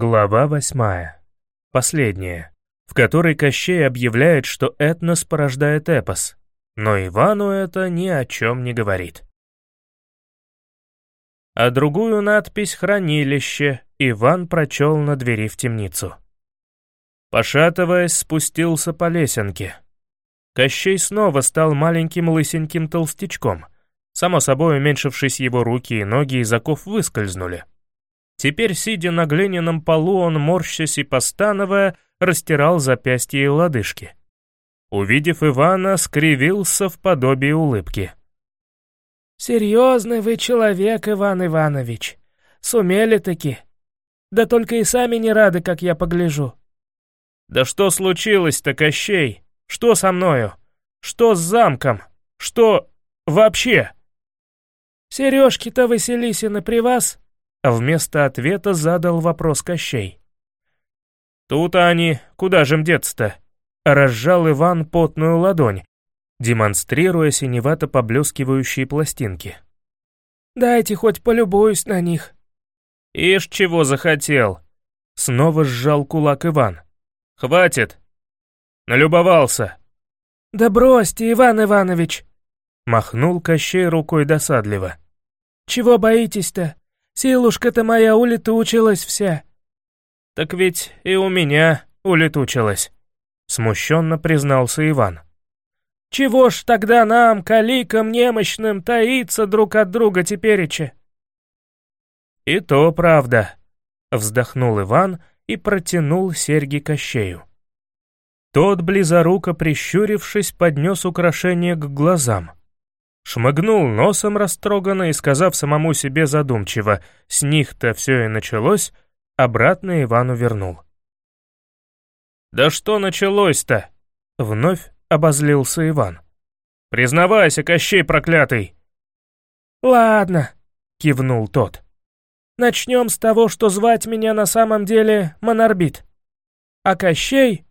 Глава восьмая. Последняя, в которой Кощей объявляет, что этнос порождает эпос, но Ивану это ни о чем не говорит. А другую надпись «Хранилище» Иван прочел на двери в темницу. Пошатываясь, спустился по лесенке. Кощей снова стал маленьким лысеньким толстячком. Само собой, уменьшившись его руки и ноги из оков выскользнули. Теперь, сидя на глиняном полу, он, морщась и постановая, растирал запястья и лодыжки. Увидев Ивана, скривился в подобии улыбки. «Серьезный вы человек, Иван Иванович. Сумели-таки. Да только и сами не рады, как я погляжу». «Да что случилось-то, Кощей? Что со мною? Что с замком? Что вообще?» «Сережки-то Василисины при вас?» А вместо ответа задал вопрос Кощей. «Тут они, куда же им деться-то?» Разжал Иван потную ладонь, демонстрируя синевато поблескивающие пластинки. «Дайте хоть полюбуюсь на них». «Ишь, чего захотел!» Снова сжал кулак Иван. «Хватит!» «Налюбовался!» «Да бросьте, Иван Иванович!» Махнул Кощей рукой досадливо. «Чего боитесь-то? Силушка-то моя улетучилась вся». «Так ведь и у меня улетучилась», — смущенно признался Иван. «Чего ж тогда нам, каликам немощным, таиться друг от друга тепереча?» «И то правда», — вздохнул Иван и протянул серьги Кощею. Тот, близоруко прищурившись, поднес украшение к глазам. Шмыгнул носом растроганно и, сказав самому себе задумчиво, с них-то все и началось, обратно Ивану вернул. «Да что началось-то?» — вновь обозлился Иван. «Признавайся, Кощей проклятый!» «Ладно», — кивнул тот. «Начнем с того, что звать меня на самом деле Монорбит. А Кощей...»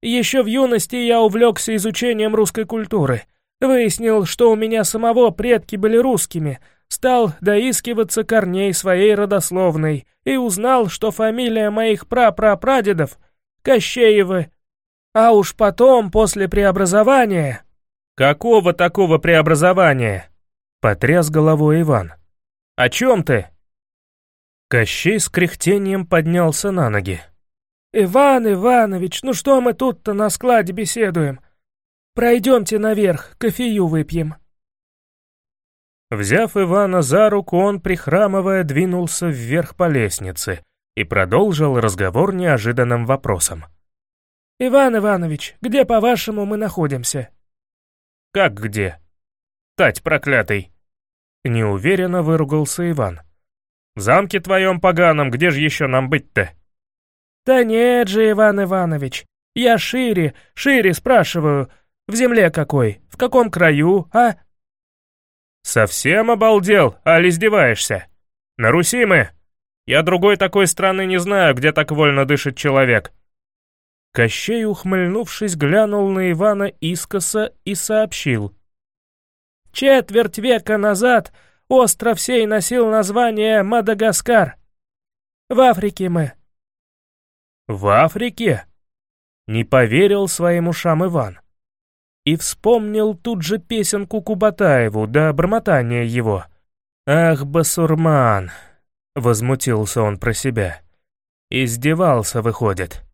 Еще в юности я увлекся изучением русской культуры — Выяснил, что у меня самого предки были русскими, стал доискиваться корней своей родословной и узнал, что фамилия моих прапрапрадедов — Кощеевы. А уж потом, после преобразования... «Какого такого преобразования?» — потряс головой Иван. «О чем ты?» Кощей с кряхтением поднялся на ноги. «Иван Иванович, ну что мы тут-то на складе беседуем? Пройдемте наверх, кофею выпьем». Взяв Ивана за руку, он, прихрамывая, двинулся вверх по лестнице и продолжил разговор неожиданным вопросом. «Иван Иванович, где, по-вашему, мы находимся?» «Как где?» «Тать проклятый!» Неуверенно выругался Иван. «В замке твоем поганом, где же еще нам быть-то?» «Да нет же, Иван Иванович, я шире, шире спрашиваю, в земле какой? В каком краю, а?» «Совсем обалдел, али издеваешься? На Руси мы? Я другой такой страны не знаю, где так вольно дышит человек». Кощей, ухмыльнувшись, глянул на Ивана искоса и сообщил. «Четверть века назад остров сей носил название Мадагаскар. В Африке мы». «В Африке?» Не поверил своим ушам Иван и вспомнил тут же песенку Кубатаеву до бормотания его. «Ах, басурман!» — возмутился он про себя. Издевался, выходит.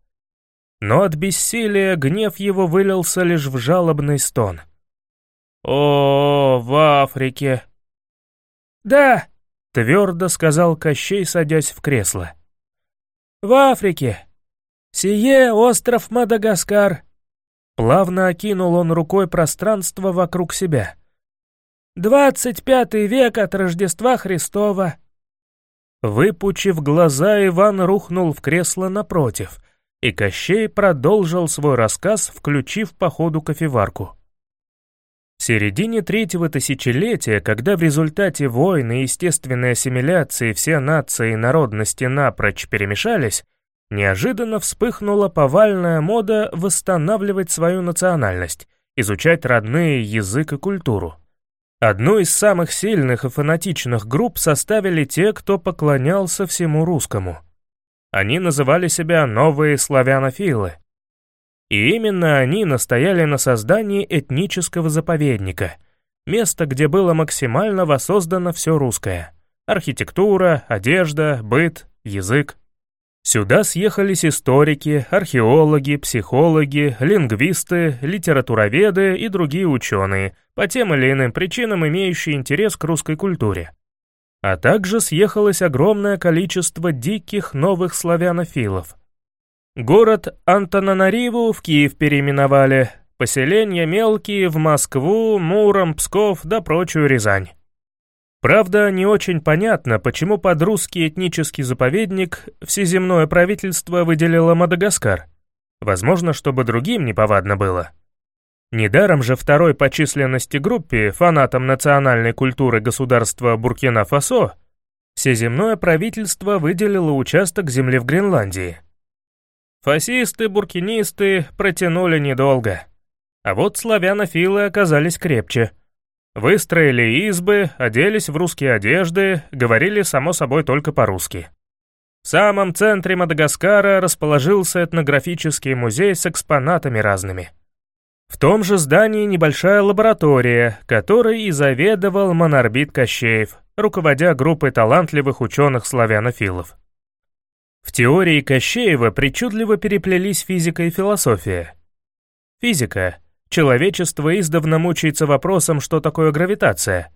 Но от бессилия гнев его вылился лишь в жалобный стон. «О, в Африке!» «Да!» — твердо сказал Кощей, садясь в кресло. «В Африке! Сие остров Мадагаскар, Плавно окинул он рукой пространство вокруг себя. «Двадцать пятый век от Рождества Христова!» Выпучив глаза, Иван рухнул в кресло напротив, и Кощей продолжил свой рассказ, включив по ходу кофеварку. В середине третьего тысячелетия, когда в результате войн и естественной ассимиляции все нации и народности напрочь перемешались, Неожиданно вспыхнула повальная мода восстанавливать свою национальность, изучать родные язык и культуру. Одну из самых сильных и фанатичных групп составили те, кто поклонялся всему русскому. Они называли себя «новые славянофилы». И именно они настояли на создании этнического заповедника, места, где было максимально воссоздано все русское. Архитектура, одежда, быт, язык. Сюда съехались историки, археологи, психологи, лингвисты, литературоведы и другие ученые, по тем или иным причинам имеющие интерес к русской культуре. А также съехалось огромное количество диких новых славянофилов. Город Антананариву в Киев переименовали, поселения мелкие в Москву, Муром, Псков да прочую Рязань. Правда, не очень понятно, почему под русский этнический заповедник всеземное правительство выделило Мадагаскар. Возможно, чтобы другим неповадно было. Недаром же второй по численности группе, фанатам национальной культуры государства Буркина-Фасо, всеземное правительство выделило участок земли в Гренландии. Фасисты, буркинисты протянули недолго. А вот славянофилы оказались крепче – Выстроили избы, оделись в русские одежды, говорили, само собой, только по-русски. В самом центре Мадагаскара расположился этнографический музей с экспонатами разными. В том же здании небольшая лаборатория, которой и заведовал Монарбит Кощеев, руководя группой талантливых ученых-славянофилов. В теории Кощеева причудливо переплелись физика и философия. Физика Человечество издавна мучается вопросом, что такое гравитация.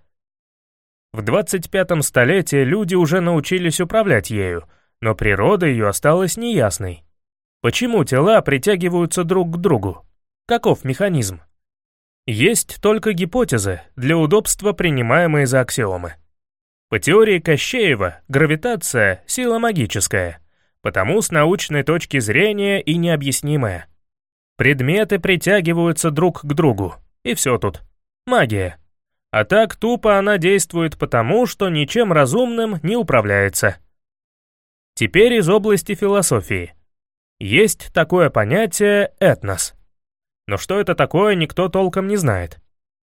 В 25 столетии люди уже научились управлять ею, но природа ее осталась неясной. Почему тела притягиваются друг к другу? Каков механизм? Есть только гипотезы, для удобства принимаемые за аксиомы. По теории Кощеева, гравитация — сила магическая, потому с научной точки зрения и необъяснимая. Предметы притягиваются друг к другу, и все тут. Магия. А так тупо она действует потому, что ничем разумным не управляется. Теперь из области философии. Есть такое понятие «этнос». Но что это такое, никто толком не знает.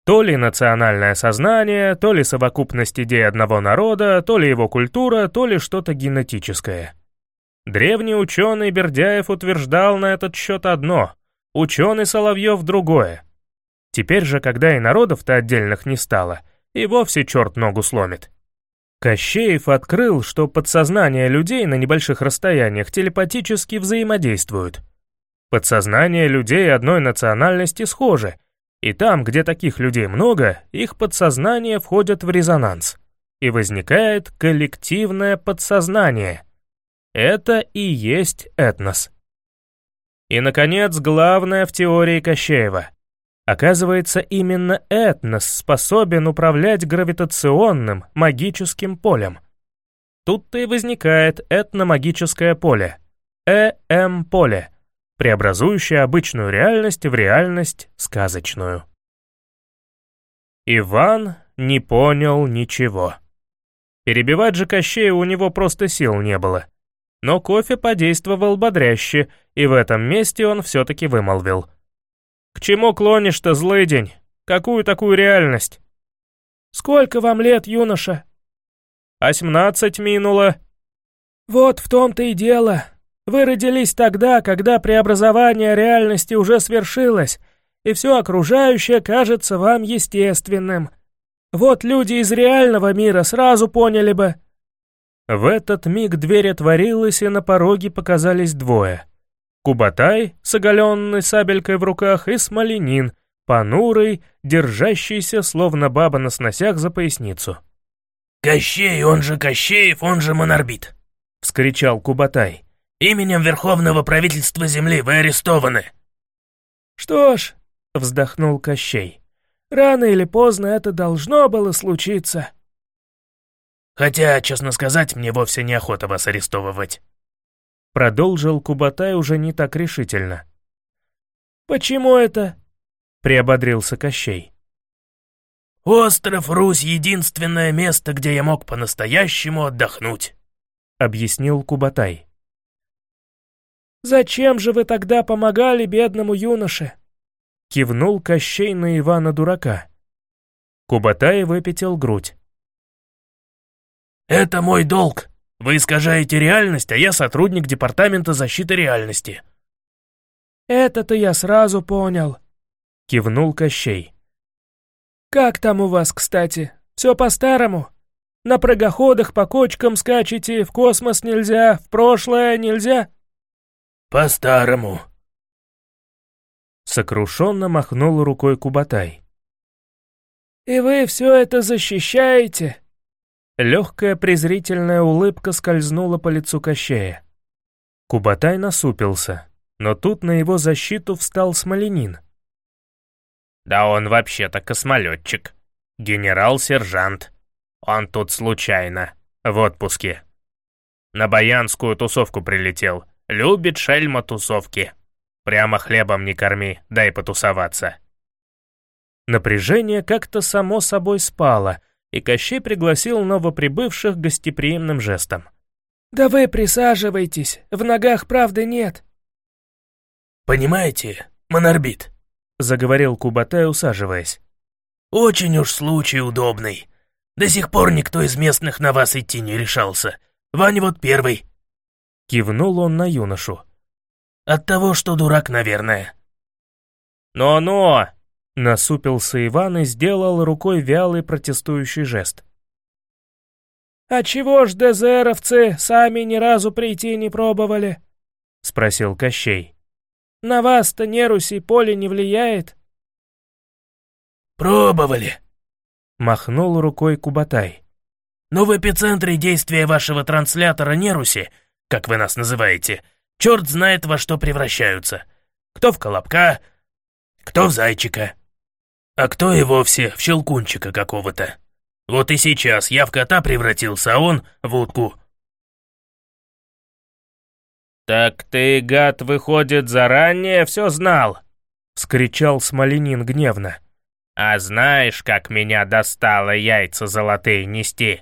То ли национальное сознание, то ли совокупность идей одного народа, то ли его культура, то ли что-то генетическое. Древний ученый Бердяев утверждал на этот счет одно Ученый Соловьев другое. Теперь же, когда и народов-то отдельных не стало, и вовсе черт ногу сломит. Кощеев открыл, что подсознание людей на небольших расстояниях телепатически взаимодействуют. Подсознание людей одной национальности схожи, и там, где таких людей много, их подсознание входит в резонанс, и возникает коллективное подсознание. Это и есть этнос. И, наконец, главное в теории Кощеева. Оказывается, именно этнос способен управлять гравитационным магическим полем. Тут-то и возникает этномагическое поле, ЭМ-поле, преобразующее обычную реальность в реальность сказочную. Иван не понял ничего. Перебивать же Кощея у него просто сил не было. Но кофе подействовал бодряще, и в этом месте он все-таки вымолвил. «К чему клонишь-то, злый день? Какую такую реальность?» «Сколько вам лет, юноша?» «Осьмнадцать минуло». «Вот в том-то и дело. Вы родились тогда, когда преобразование реальности уже свершилось, и все окружающее кажется вам естественным. Вот люди из реального мира сразу поняли бы, в этот миг дверь отворилась, и на пороге показались двое. Кубатай с оголенной сабелькой в руках и Смоленин, понурый, держащийся, словно баба на сносях за поясницу. «Кощей, он же Кощеев, он же Монорбит!» — вскричал Кубатай. «Именем Верховного правительства Земли вы арестованы!» «Что ж», — вздохнул Кощей, — «рано или поздно это должно было случиться». Хотя, честно сказать, мне вовсе неохота вас арестовывать». Продолжил Кубатай уже не так решительно. «Почему это?» — приободрился Кощей. «Остров Русь — единственное место, где я мог по-настоящему отдохнуть», — объяснил Кубатай. «Зачем же вы тогда помогали бедному юноше?» — кивнул Кощей на Ивана-дурака. Кубатай выпятил грудь. «Это мой долг. Вы искажаете реальность, а я сотрудник Департамента защиты реальности». «Это-то я сразу понял», — кивнул Кощей. «Как там у вас, кстати? Все по-старому? На прыгоходах по кочкам скачете, в космос нельзя, в прошлое нельзя?» «По-старому», Сокрушенно махнул рукой Кубатай. «И вы все это защищаете?» Легкая презрительная улыбка скользнула по лицу Кощея. Кубатай насупился, но тут на его защиту встал Смоленин. «Да он вообще-то космолетчик. Генерал-сержант. Он тут случайно, в отпуске. На баянскую тусовку прилетел. Любит шельма тусовки. Прямо хлебом не корми, дай потусоваться». Напряжение как-то само собой спало, и Кощей пригласил новоприбывших гостеприимным жестом. «Да вы присаживайтесь, в ногах правды нет». «Понимаете, Монорбит», — заговорил Кубатай, усаживаясь. «Очень уж случай удобный. До сих пор никто из местных на вас идти не решался. Ваня вот первый». Кивнул он на юношу. От того, что дурак, наверное». «Но-но!» — насупился Иван и сделал рукой вялый протестующий жест. «А чего ж ДЗРовцы сами ни разу прийти не пробовали?» — спросил Кощей. «На вас-то неруси поле не влияет?» «Пробовали», — махнул рукой Кубатай. «Но в эпицентре действия вашего транслятора неруси, как вы нас называете, черт знает во что превращаются. Кто в колобка, кто в зайчика, а кто и вовсе в щелкунчика какого-то. Вот и сейчас я в кота превратился, а он в утку». «Так ты, гад, выходит, заранее все знал?» — вскричал Смоленин гневно. «А знаешь, как меня достало яйца золотые нести?»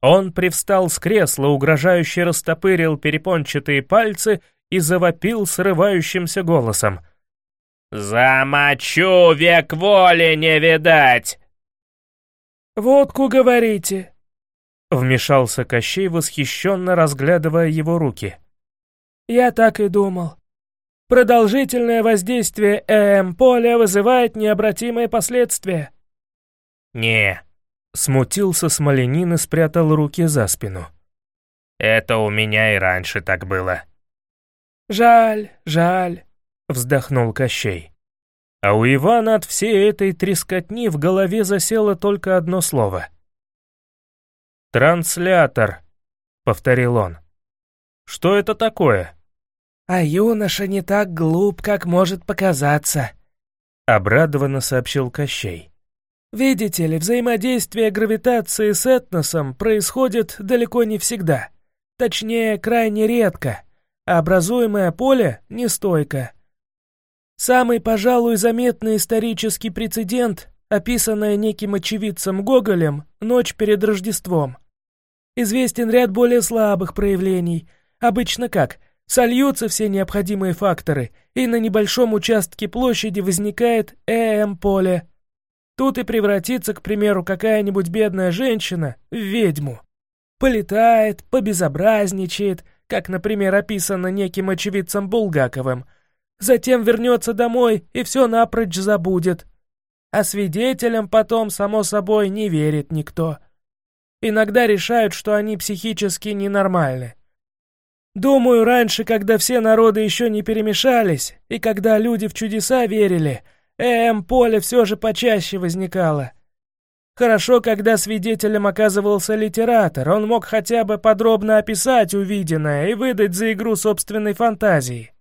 Он привстал с кресла, угрожающе растопырил перепончатые пальцы и завопил срывающимся голосом. «Замочу, век воли не видать!» «Водку говорите!» Вмешался Кощей, восхищенно разглядывая его руки. «Я так и думал. Продолжительное воздействие ЭМ-поля вызывает необратимые последствия». «Не, Смутился Смоленин и спрятал руки за спину. «Это у меня и раньше так было». «Жаль, жаль», — вздохнул Кощей. А у Ивана от всей этой трескотни в голове засело только одно слово. «Транслятор», — повторил он. «Что это такое?» «А юноша не так глуп, как может показаться», — обрадованно сообщил Кощей. Видите ли, взаимодействие гравитации с этносом происходит далеко не всегда. Точнее, крайне редко, а образуемое поле нестойко. Самый, пожалуй, заметный исторический прецедент, описанный неким очевидцем Гоголем «Ночь перед Рождеством». Известен ряд более слабых проявлений. Обычно как? Сольются все необходимые факторы, и на небольшом участке площади возникает ЭМ-поле – Тут и превратится, к примеру, какая-нибудь бедная женщина в ведьму. Полетает, побезобразничает, как, например, описано неким очевидцем Булгаковым. Затем вернется домой и все напрочь забудет. А свидетелям потом, само собой, не верит никто. Иногда решают, что они психически ненормальны. Думаю, раньше, когда все народы еще не перемешались, и когда люди в чудеса верили — Эм, поле все же почаще возникало. Хорошо, когда свидетелем оказывался литератор, он мог хотя бы подробно описать увиденное и выдать за игру собственной фантазии.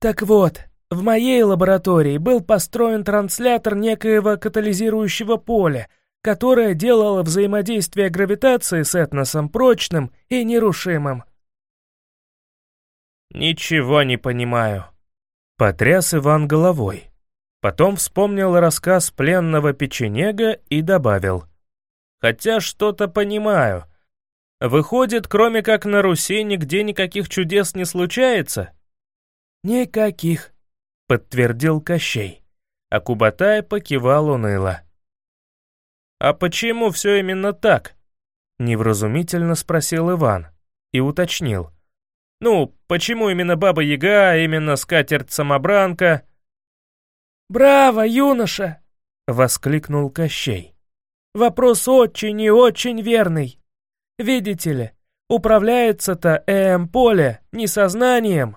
Так вот, в моей лаборатории был построен транслятор некоего катализирующего поля, которое делало взаимодействие гравитации с этносом прочным и нерушимым. «Ничего не понимаю», — потряс Иван головой. Потом вспомнил рассказ пленного печенега и добавил. «Хотя что-то понимаю. Выходит, кроме как на Руси, нигде никаких чудес не случается?» «Никаких», — подтвердил Кощей. А Кубатай покивал уныло. «А почему все именно так?» Невразумительно спросил Иван и уточнил. «Ну, почему именно Баба-Яга, а именно скатерть-самобранка?» «Браво, юноша!» — воскликнул Кощей. «Вопрос очень и очень верный. Видите ли, управляется-то ЭМ-поле не сознанием,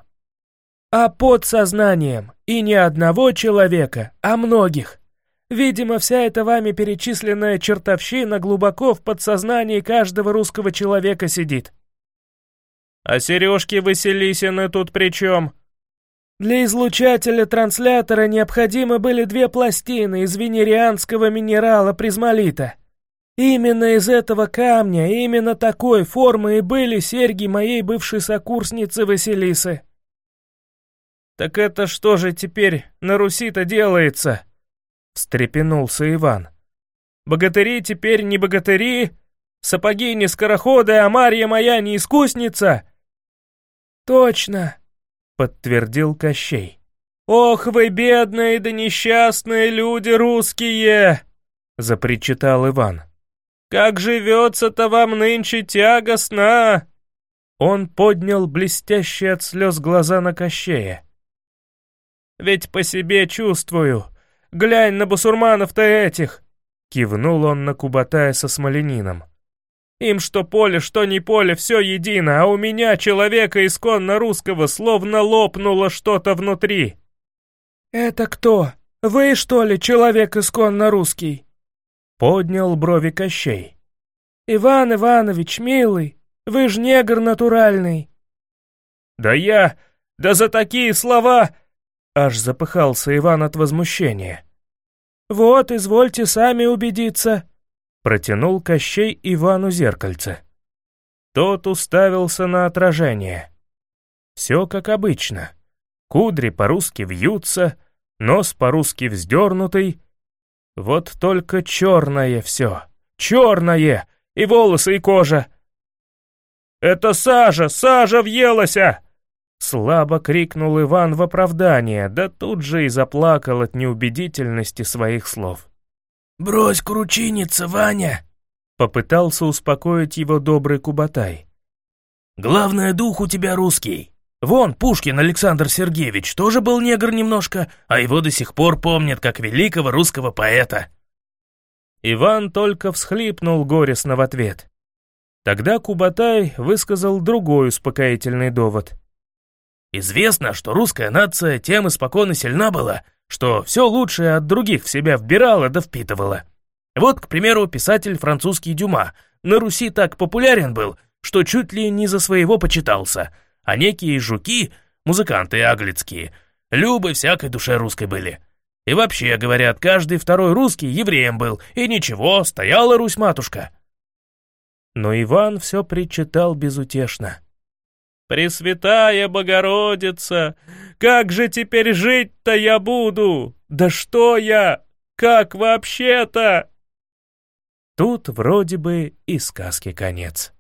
а подсознанием, и не одного человека, а многих. Видимо, вся эта вами перечисленная чертовщина глубоко в подсознании каждого русского человека сидит. А сережки Василисины тут при чем? Для излучателя транслятора необходимы были две пластины из венерианского минерала призмолита. Именно из этого камня, именно такой формы и были серьги моей бывшей сокурсницы Василисы. «Так это что же теперь на Руси-то делается?» — встрепенулся Иван. «Богатыри теперь не богатыри, сапоги не скороходы, а Марья моя не искусница!» «Точно!» — подтвердил Кощей. «Ох вы, бедные да несчастные люди русские!» — запричитал Иван. «Как живется-то вам нынче тягостно!» Он поднял блестящие от слез глаза на Кощея. «Ведь по себе чувствую. Глянь на басурманов-то этих!» Кивнул он на Кубатая со смоленином. Им что поле, что не поле, все едино, а у меня, человека исконно русского, словно лопнуло что-то внутри. «Это кто? Вы, что ли, человек исконно русский?» Поднял брови Кощей. «Иван Иванович, милый, вы ж негр натуральный». «Да я... Да за такие слова...» Аж запыхался Иван от возмущения. «Вот, извольте сами убедиться», Протянул Кощей Ивану зеркальце. Тот уставился на отражение. Все как обычно. Кудри по-русски вьются, нос по-русски вздернутый. Вот только черное все. Черное! И волосы, и кожа. «Это сажа! Сажа въелася!» Слабо крикнул Иван в оправдание, да тут же и заплакал от неубедительности своих слов. «Брось кручиниться, Ваня!» Попытался успокоить его добрый Кубатай. «Главное, дух у тебя русский. Вон, Пушкин Александр Сергеевич тоже был негр немножко, а его до сих пор помнят как великого русского поэта». Иван только всхлипнул горестно в ответ. Тогда Кубатай высказал другой успокоительный довод. «Известно, что русская нация тем испокон сильна была, что все лучшее от других в себя вбирала да впитывала. Вот, к примеру, писатель французский Дюма на Руси так популярен был, что чуть ли не за своего почитался, а некие жуки, музыканты аглицкие, любы всякой душе русской были. И вообще, говорят, каждый второй русский евреем был, и ничего, стояла Русь-матушка. Но Иван все причитал безутешно. «Пресвятая Богородица, как же теперь жить-то я буду? Да что я? Как вообще-то?» Тут вроде бы и сказки конец.